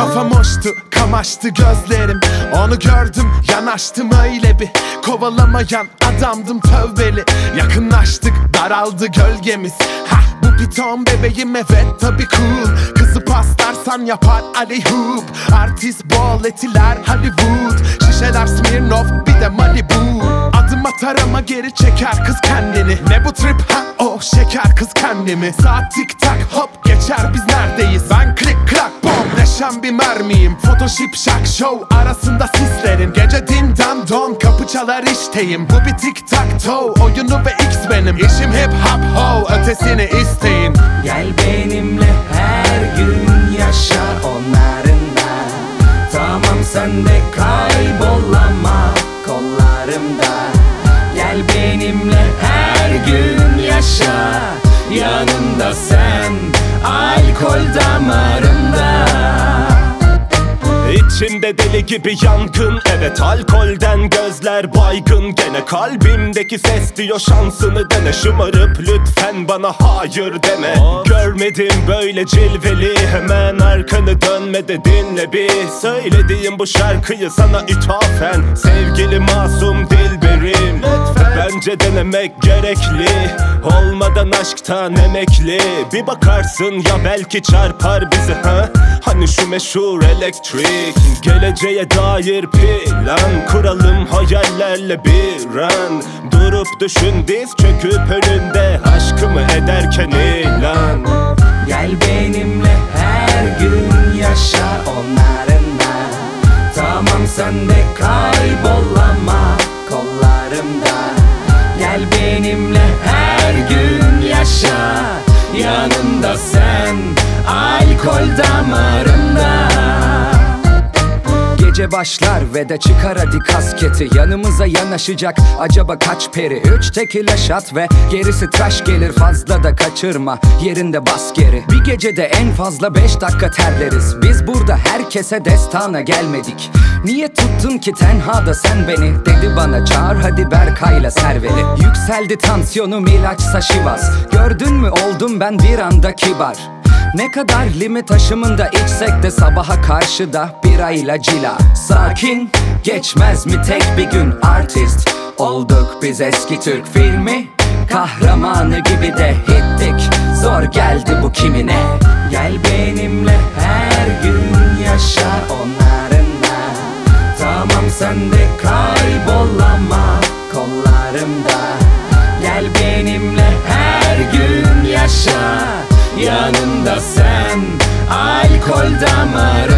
Kafam hoştu kamaştı gözlerim. Onu gördüm yanaştım öyle bir. Kovalamayan adamdım tövbeli. Yakınlaştık daraldı gölgemiz. Hah bu piton bebeğim evet tabi cool Kızı paslarsan yapar Hoop Artist bol etiler Hollywood. Şişeler Smirnoff bir de Malibu. Adım atar ama geri çeker kız kendini. Ne bu trip? Ha o şeker kız kendimi. Saat tik tak hop geçer biz neredeyiz? Ben klik klak bom neşem bir mermiyim. Photoshop şak show arasında sislerin Gece din dan don kapı çalar işteyim. Bu bir tik tak toe oyunu ve x benim İşim hip hop ho ötesini isteyin. Gel benimle Gel benimle her gün yaşa. Yanımda sen alkol damarımda. İçimde deli gibi yangın Evet alkolden gözler baygın. Gene kalbimdeki ses diyor şansını dene. Şımarıp lütfen bana hayır deme. Görmedim böyle cilveli Hemen arkanı dönme de dinle bir. Söylediğim bu şarkıyı sana ithafen. Sevgili masum dilberim Bence denemek gerekli. Olmadan aşktan emekli. Bir bakarsın ya belki çarpar bizi ha? Hani şu meşhur elektrik. Geleceğe dair plan Kuralım hayallerle bir an. Durup düşün diz çöküp önünde Aşkımı ederken ilan. Gel benimle her gün yaşa onlarında Tamam sen de kaybol Gel benimle Gece başlar ve de çıkar hadi kasketi. Yanımıza yanaşacak acaba kaç peri? Üç tekile şat ve gerisi tıraş gelir. Fazla da kaçırma yerinde bas geri. Bir gecede en fazla beş dakika terleriz. Biz burada herkese destana gelmedik. Niye tuttun ki tenhada sen beni? Dedi bana çağır hadi Berkay'la serveri Yükseldi tansiyonum ilaçsa şivas. Gördün mü oldum ben bir anda kibar. Ne kadar limit aşımında içsek de sabaha karşı da lira ilacıyla Sakin geçmez mi tek bir gün artist? Olduk biz eski Türk filmi Kahramanı gibi de hittik. Zor geldi bu kimine. Gel benimle her gün yaşa onlarınla Tamam sen de kaybolama kollarımda. Gel benimle her gün yaşa. Yanında sen alkol damarı